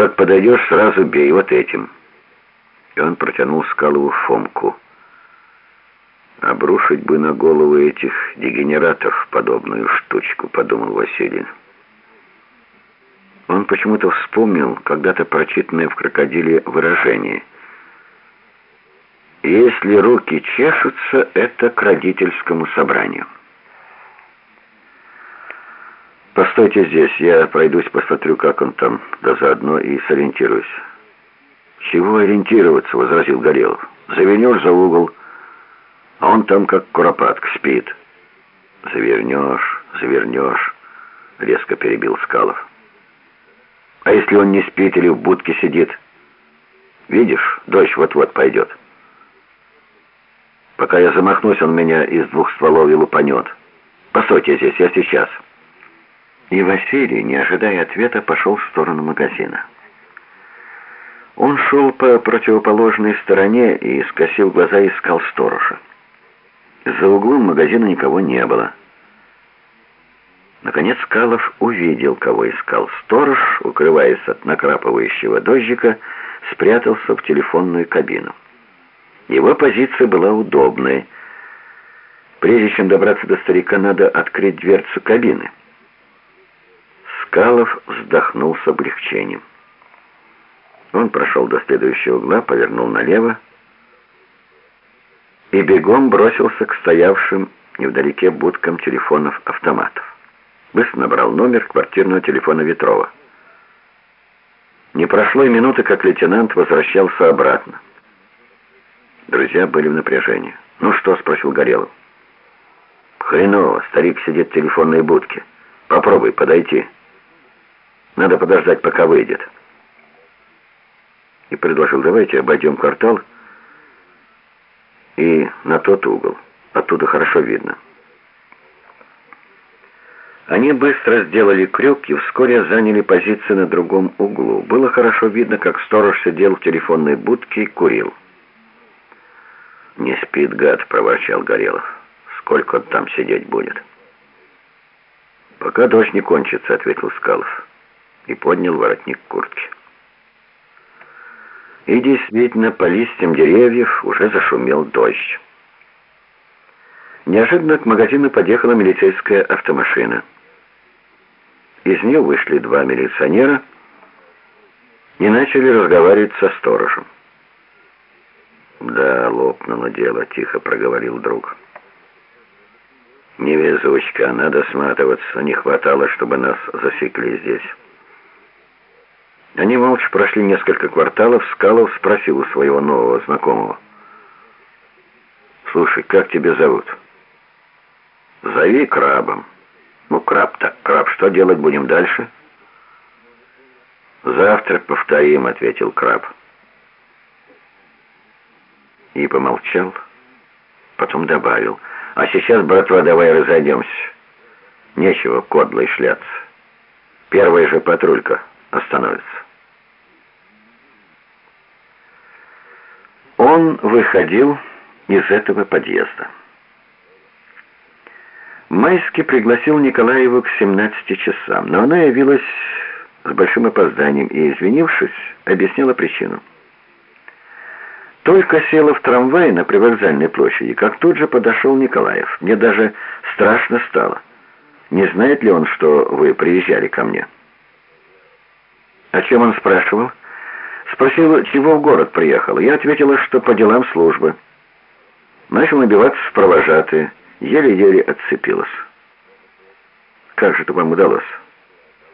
Как подойдешь, сразу бей вот этим». И он протянул Скалову Фомку. «Обрушить бы на голову этих дегенератов подобную штучку», — подумал Василий. Он почему-то вспомнил когда-то прочитанное в «Крокодиле» выражение. «Если руки чешутся, это к родительскому собранию». «Постойте здесь, я пройдусь, посмотрю, как он там, да заодно и сориентируюсь». «Чего ориентироваться?» — возразил Горелов. «Завернешь за угол, а он там как куропатка спит». «Завернешь, завернешь», — резко перебил Скалов. «А если он не спит или в будке сидит? Видишь, дождь вот-вот пойдет. Пока я замахнусь, он меня из двух стволов и лупанет. Постойте здесь, я сейчас». И Василий, не ожидая ответа, пошел в сторону магазина. Он шел по противоположной стороне и, скосил глаза, искал сторожа. За углом магазина никого не было. Наконец Калов увидел, кого искал. Сторож, укрываясь от накрапывающего дождика, спрятался в телефонную кабину. Его позиция была удобной. Прежде чем добраться до старика, надо открыть дверцу кабины. Скалов вздохнул с облегчением. Он прошел до следующего угла, повернул налево и бегом бросился к стоявшим невдалеке будкам телефонов-автоматов. Быстро набрал номер квартирного телефона Ветрова. Не прошло и минуты, как лейтенант возвращался обратно. Друзья были в напряжении. «Ну что?» — спросил Горелов. «Хреново, старик сидит в телефонной будке. Попробуй подойти. Надо подождать, пока выйдет» и предложил, давайте обойдем квартал и на тот угол. Оттуда хорошо видно. Они быстро сделали крюк и вскоре заняли позиции на другом углу. Было хорошо видно, как сторож сидел в телефонной будке и курил. «Не спит, гад», — проворчал Горелов. «Сколько он там сидеть будет?» «Пока дождь не кончится», — ответил Скалов и поднял воротник куртки. И действительно, по листьям деревьев уже зашумел дождь. Неожиданно к магазину подъехала милицейская автомашина. Из нее вышли два милиционера и начали разговаривать со сторожем. «Да, лопнуло дело», — тихо проговорил друг. «Невезучка, надо сматываться, не хватало, чтобы нас засекли здесь». Они молча прошли несколько кварталов, Скалов спросил у своего нового знакомого. «Слушай, как тебя зовут?» «Зови крабом». «Ну, краб так краб, что делать будем дальше?» «Завтра повторим», — ответил краб. И помолчал, потом добавил. «А сейчас, братва, давай разойдемся. Нечего кодлой шляться. Первая же патрулька» остановится. Он выходил из этого подъезда. Майский пригласил Николаеву к 17 часам, но она явилась с большим опозданием и, извинившись, объяснила причину. Только села в трамвай на привокзальной площади, как тут же подошел Николаев. Мне даже страшно стало. Не знает ли он, что вы приезжали ко мне?» О чем он спрашивал? Спросил, чего в город приехал. Я ответила, что по делам службы. Начал набиваться в провожатые. Еле-еле отцепилась. Как же это вам удалось?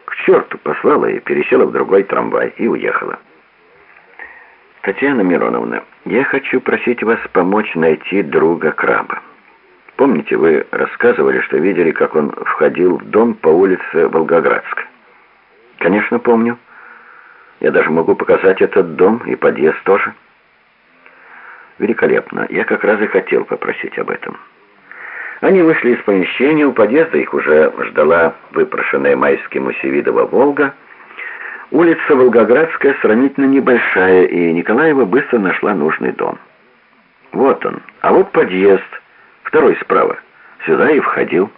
К черту послала и пересела в другой трамвай и уехала. Татьяна Мироновна, я хочу просить вас помочь найти друга краба. Помните, вы рассказывали, что видели, как он входил в дом по улице Волгоградска? Конечно, помню. Я даже могу показать этот дом и подъезд тоже. Великолепно. Я как раз и хотел попросить об этом. Они вышли из помещения, у подъезда их уже ждала выпрошенная майским у Севидова «Волга». Улица Волгоградская сравнительно небольшая, и Николаева быстро нашла нужный дом. Вот он. А вот подъезд, второй справа. Сюда и входил.